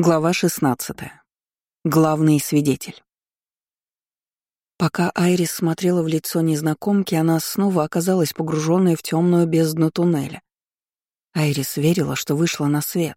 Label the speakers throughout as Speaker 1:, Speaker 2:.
Speaker 1: Глава 16. Главный свидетель. Пока Айрис смотрела в лицо незнакомки, она снова оказалась погруженной в темную бездну туннеля. Айрис верила, что вышла на свет,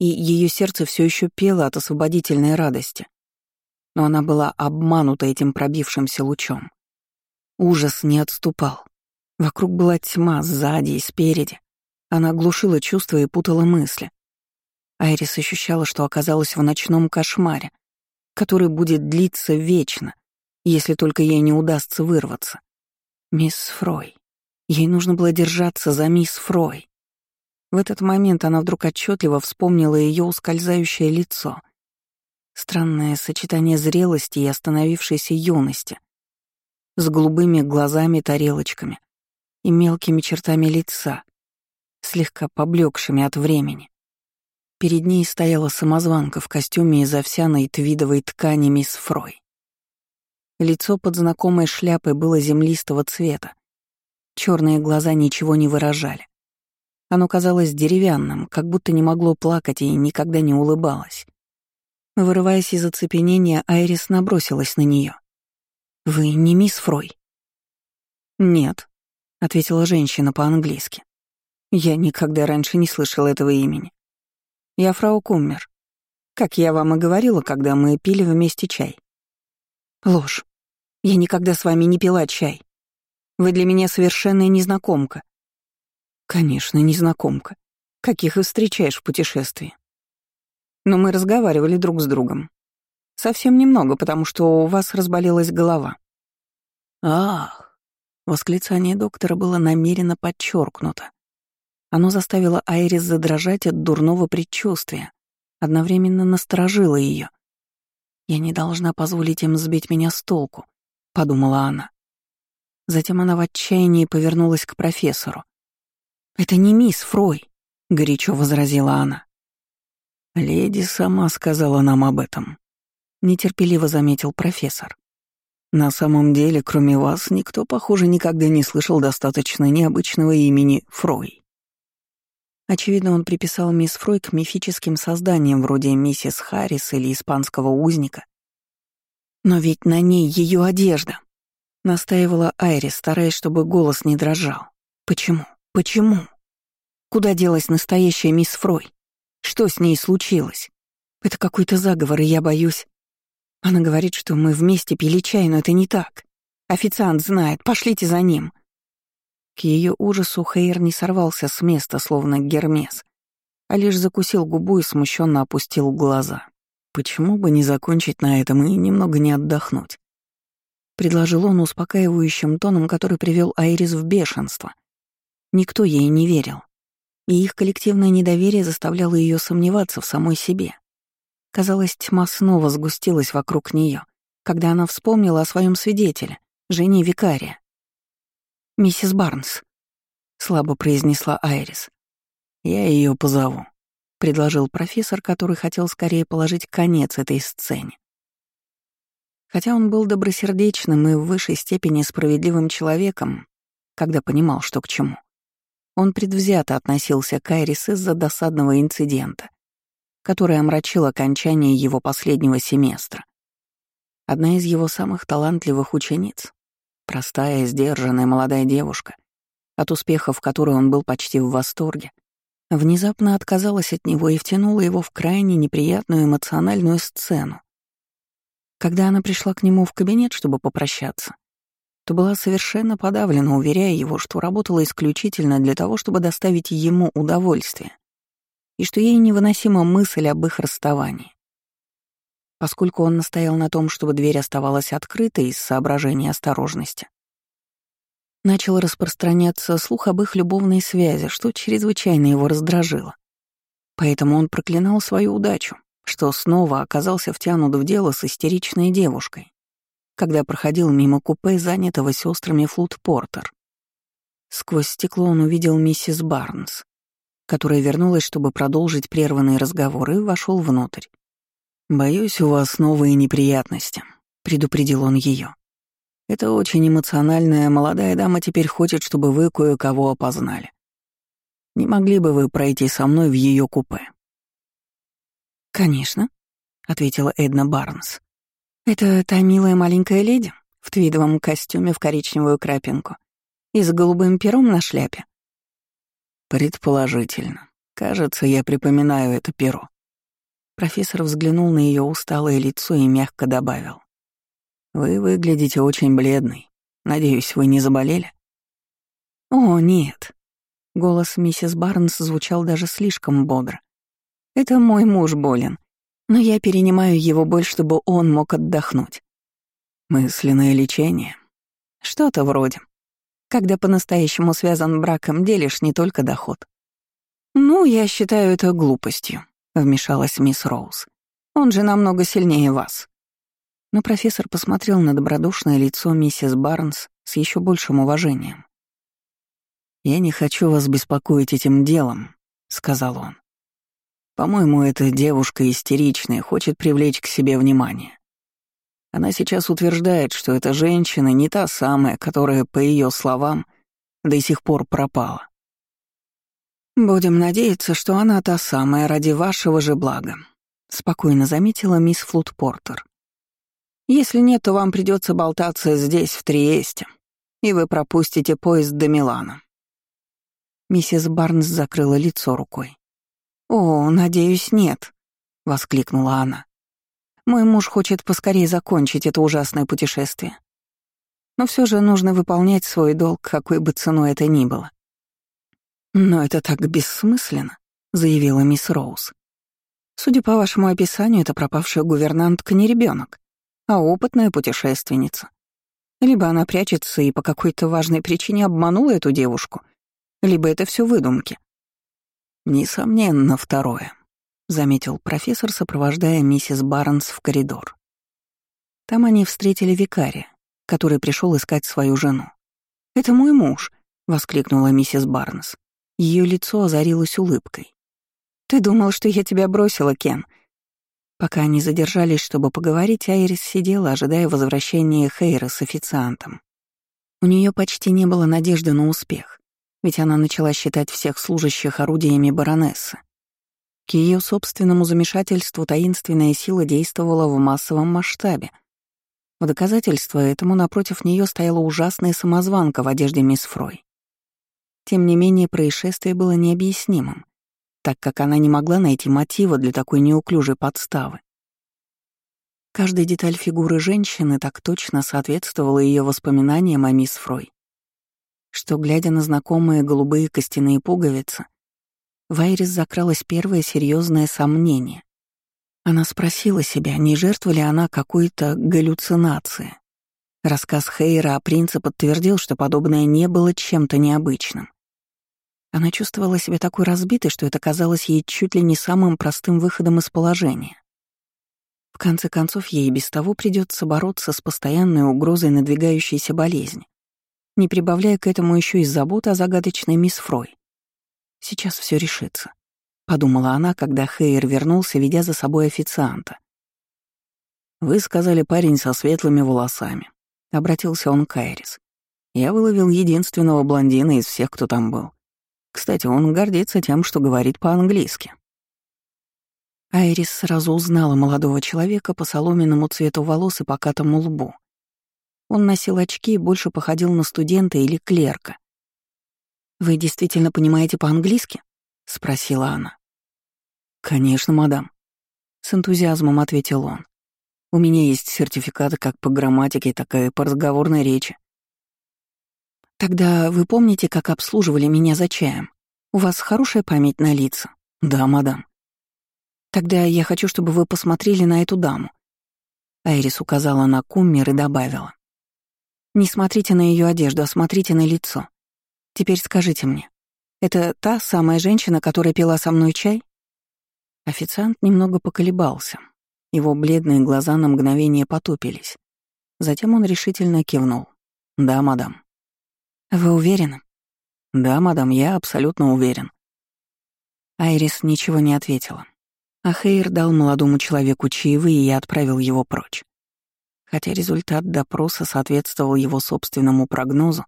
Speaker 1: и ее сердце все еще пело от освободительной радости. Но она была обманута этим пробившимся лучом. Ужас не отступал. Вокруг была тьма, сзади и спереди. Она глушила чувства и путала мысли. Айрис ощущала, что оказалась в ночном кошмаре, который будет длиться вечно, если только ей не удастся вырваться. Мисс Фрой. Ей нужно было держаться за мисс Фрой. В этот момент она вдруг отчетливо вспомнила ее ускользающее лицо. Странное сочетание зрелости и остановившейся юности. С голубыми глазами-тарелочками и мелкими чертами лица, слегка поблекшими от времени. Перед ней стояла самозванка в костюме из овсяной твидовой ткани мисс Фрой. Лицо под знакомой шляпой было землистого цвета. Черные глаза ничего не выражали. Оно казалось деревянным, как будто не могло плакать и никогда не улыбалось. Вырываясь из оцепенения, Айрис набросилась на нее. «Вы не мисс Фрой?» «Нет», — ответила женщина по-английски. «Я никогда раньше не слышала этого имени. Я фрау Куммер. Как я вам и говорила, когда мы пили вместе чай. Ложь. Я никогда с вами не пила чай. Вы для меня совершенная незнакомка. Конечно, незнакомка. Каких и встречаешь в путешествии. Но мы разговаривали друг с другом. Совсем немного, потому что у вас разболелась голова. Ах! Восклицание доктора было намеренно подчеркнуто. Оно заставило Айрис задрожать от дурного предчувствия, одновременно насторожило ее. «Я не должна позволить им сбить меня с толку», — подумала она. Затем она в отчаянии повернулась к профессору. «Это не мисс Фрой», — горячо возразила она. «Леди сама сказала нам об этом», — нетерпеливо заметил профессор. «На самом деле, кроме вас, никто, похоже, никогда не слышал достаточно необычного имени Фрой». Очевидно, он приписал мисс Фрой к мифическим созданиям вроде миссис Харрис или испанского узника. «Но ведь на ней ее одежда!» — настаивала Айрис, стараясь, чтобы голос не дрожал. «Почему? Почему? Куда делась настоящая мисс Фрой? Что с ней случилось? Это какой-то заговор, и я боюсь. Она говорит, что мы вместе пили чай, но это не так. Официант знает, пошлите за ним. Ее ужасу Хейр не сорвался с места, словно Гермес, а лишь закусил губу и смущенно опустил глаза. Почему бы не закончить на этом и немного не отдохнуть? Предложил он успокаивающим тоном, который привел Айрис в бешенство. Никто ей не верил. И их коллективное недоверие заставляло ее сомневаться в самой себе. Казалось, тьма снова сгустилась вокруг нее, когда она вспомнила о своем свидетеле, жене викария. «Миссис Барнс», — слабо произнесла Айрис. «Я ее позову», — предложил профессор, который хотел скорее положить конец этой сцене. Хотя он был добросердечным и в высшей степени справедливым человеком, когда понимал, что к чему, он предвзято относился к Айрис из-за досадного инцидента, который омрачил окончание его последнего семестра. Одна из его самых талантливых учениц, Простая, сдержанная молодая девушка, от успехов которой он был почти в восторге, внезапно отказалась от него и втянула его в крайне неприятную эмоциональную сцену. Когда она пришла к нему в кабинет, чтобы попрощаться, то была совершенно подавлена, уверяя его, что работала исключительно для того, чтобы доставить ему удовольствие, и что ей невыносима мысль об их расставании. Поскольку он настоял на том, чтобы дверь оставалась открытой из соображений осторожности, начал распространяться слух об их любовной связи, что чрезвычайно его раздражило. Поэтому он проклинал свою удачу, что снова оказался втянут в дело с истеричной девушкой, когда проходил мимо купе, занятого сестрами Флут-Портер. Сквозь стекло он увидел миссис Барнс, которая вернулась, чтобы продолжить прерванный разговор, и вошел внутрь. «Боюсь, у вас новые неприятности», — предупредил он ее. «Это очень эмоциональная молодая дама теперь хочет, чтобы вы кое-кого опознали. Не могли бы вы пройти со мной в ее купе?» «Конечно», — ответила Эдна Барнс. «Это та милая маленькая леди в твидовом костюме в коричневую крапинку и с голубым пером на шляпе».
Speaker 2: «Предположительно. Кажется, я припоминаю это перо».
Speaker 1: Профессор взглянул на ее усталое лицо и мягко добавил.
Speaker 2: «Вы выглядите очень бледной. Надеюсь, вы не заболели?»
Speaker 1: «О, нет». Голос миссис Барнс звучал даже слишком бодро. «Это мой муж болен, но я перенимаю его боль, чтобы он мог отдохнуть».
Speaker 2: «Мысленное лечение?»
Speaker 1: «Что-то вроде. Когда по-настоящему связан браком, делишь не только доход». «Ну, я считаю это глупостью», — вмешалась мисс Роуз. «Он же намного сильнее вас». Но профессор посмотрел на добродушное лицо миссис Барнс с еще большим уважением.
Speaker 2: «Я не хочу вас беспокоить этим делом», — сказал он. «По-моему, эта девушка истеричная, хочет привлечь к себе внимание. Она сейчас утверждает, что эта женщина не та самая, которая, по ее словам, до сих пор пропала.
Speaker 1: «Будем надеяться, что она та самая ради вашего же блага», — спокойно заметила мисс Флутпортер. «Если нет, то вам придется болтаться здесь, в Триесте, и вы пропустите поезд до Милана». Миссис Барнс закрыла лицо рукой. «О, надеюсь, нет», — воскликнула она. «Мой муж хочет поскорее закончить это ужасное путешествие. Но все же нужно выполнять свой долг, какой бы ценой это ни было. «Но это так бессмысленно», — заявила мисс Роуз. «Судя по вашему описанию, это пропавшая гувернантка не ребенок, а опытная путешественница. Либо она прячется и по какой-то важной причине обманула эту девушку, либо это все выдумки».
Speaker 2: «Несомненно, второе», — заметил профессор, сопровождая миссис Барнс в коридор. Там они встретили викария, который пришел искать свою жену.
Speaker 1: «Это мой муж», — воскликнула миссис Барнс. Ее лицо озарилось улыбкой. «Ты думал, что я тебя бросила, Кен?» Пока они задержались, чтобы поговорить, Айрис сидела, ожидая возвращения Хейра с официантом. У нее почти не было надежды на успех, ведь она начала считать всех служащих орудиями баронессы. К ее собственному замешательству таинственная сила действовала в массовом масштабе. В доказательство этому напротив нее стояла ужасная самозванка в одежде мисс Фрой. Тем не менее, происшествие было необъяснимым, так как она не могла найти мотива для такой неуклюжей подставы. Каждая деталь фигуры женщины так точно соответствовала ее воспоминаниям о мисс Фрой, что, глядя на знакомые голубые костяные пуговицы, в Айрис закралось первое серьезное сомнение. Она спросила себя, не жертва ли она какой-то галлюцинации. Рассказ Хейра о принце подтвердил, что подобное не было чем-то необычным. Она чувствовала себя такой разбитой, что это казалось ей чуть ли не самым простым выходом из положения. В конце концов, ей без того придется бороться с постоянной угрозой надвигающейся болезни, не прибавляя к этому еще и заботы о загадочной мисс Фрой. «Сейчас все решится», — подумала она, когда Хейр вернулся, ведя за собой официанта.
Speaker 2: «Вы сказали парень со светлыми волосами», — обратился он к Айрис. «Я выловил единственного блондина из всех, кто там был. Кстати, он гордится тем, что говорит по-английски.
Speaker 1: Айрис сразу узнала молодого человека по соломенному цвету волос и покатому лбу. Он носил очки и больше походил на студента или клерка. «Вы действительно понимаете по-английски?» — спросила она.
Speaker 2: «Конечно, мадам», — с энтузиазмом ответил он. «У меня есть сертификаты как по грамматике, так и по разговорной речи.
Speaker 1: «Тогда вы помните, как обслуживали меня за чаем? У вас хорошая память на лица?»
Speaker 2: «Да, мадам».
Speaker 1: «Тогда я хочу, чтобы вы посмотрели на эту даму». Айрис указала на куммер и добавила. «Не смотрите на ее одежду, а смотрите на лицо. Теперь скажите мне, это та самая женщина, которая пила со мной чай?» Официант немного поколебался. Его бледные глаза на мгновение потупились. Затем он решительно кивнул. «Да, мадам». «Вы уверены?»
Speaker 2: «Да, мадам, я абсолютно уверен».
Speaker 1: Айрис ничего не ответила. А Хейр дал молодому человеку чаевые и отправил его прочь. Хотя результат допроса соответствовал его собственному прогнозу,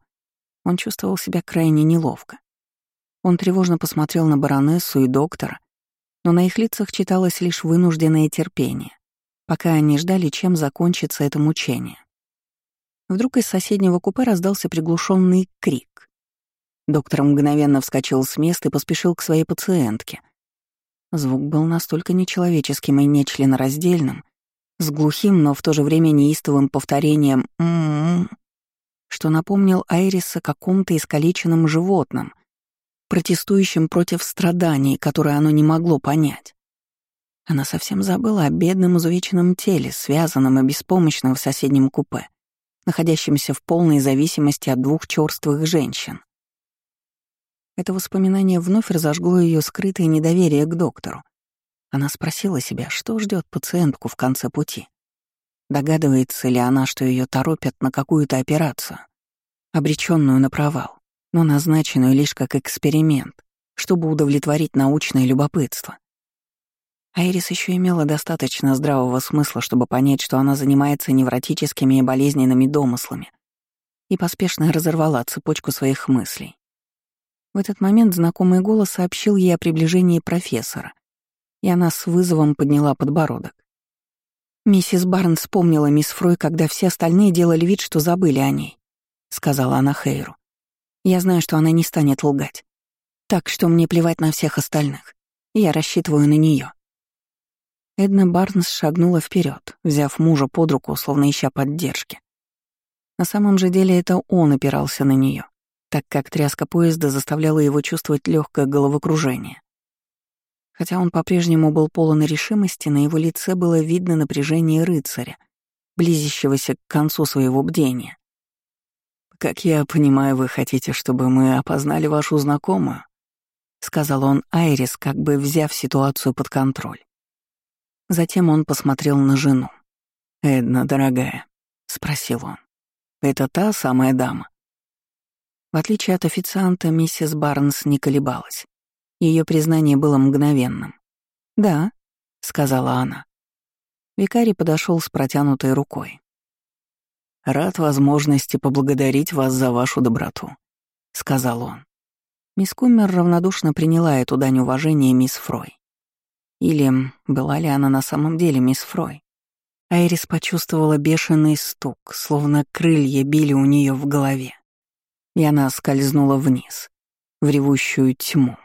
Speaker 1: он чувствовал себя крайне неловко. Он тревожно посмотрел на баронессу и доктора, но на их лицах читалось лишь вынужденное терпение, пока они ждали, чем закончится это мучение. Вдруг из соседнего купе раздался приглушенный крик. Доктор мгновенно вскочил с места и поспешил к своей пациентке. Звук был настолько нечеловеческим и нечленораздельным, с глухим, но в то же время неистовым повторением «м-м-м», что напомнил Айриса каком-то искалеченном животном, протестующим против страданий, которые оно не могло понять. Она совсем забыла о бедном изувеченном теле, связанном и беспомощном в соседнем купе, находящемся в полной зависимости от двух черствых женщин. Это воспоминание вновь разожгло ее скрытое недоверие к доктору. Она спросила себя, что ждет пациентку в конце пути. Догадывается ли она, что ее торопят на какую-то операцию, обреченную на провал, но назначенную лишь как эксперимент, чтобы удовлетворить научное любопытство. Айрис еще имела достаточно здравого смысла, чтобы понять, что она занимается невротическими и болезненными домыслами, и поспешно разорвала цепочку своих мыслей. В этот момент знакомый голос сообщил ей о приближении профессора, и она с вызовом подняла подбородок. «Миссис Барнс вспомнила мисс Фрой, когда все остальные делали вид, что забыли о ней», — сказала она Хейру. «Я знаю, что она не станет лгать. Так что мне плевать на всех остальных. Я рассчитываю на нее. Эдна Барнс шагнула вперед, взяв мужа под руку, словно ища поддержки. На самом же деле это он опирался на нее, так как тряска поезда заставляла его чувствовать легкое головокружение. Хотя он по-прежнему был полон решимости, на его лице было видно напряжение рыцаря, близящегося к концу своего бдения. «Как я понимаю, вы хотите, чтобы мы опознали вашу знакомую?» — сказал он Айрис, как бы взяв ситуацию под контроль. Затем он посмотрел на жену. «Эдна, дорогая», — спросил он, — «это та самая дама?» В отличие от официанта, миссис Барнс не колебалась. Ее признание было мгновенным. «Да», — сказала она. Викарий подошел с протянутой рукой. «Рад возможности поблагодарить вас за вашу доброту», — сказал он. Мисс Куммер равнодушно приняла эту дань уважения мисс Фрой. Или была ли она на самом деле мисс Фрой? Айрис почувствовала бешеный стук, словно крылья били у нее в голове. И она скользнула вниз, в ревущую тьму.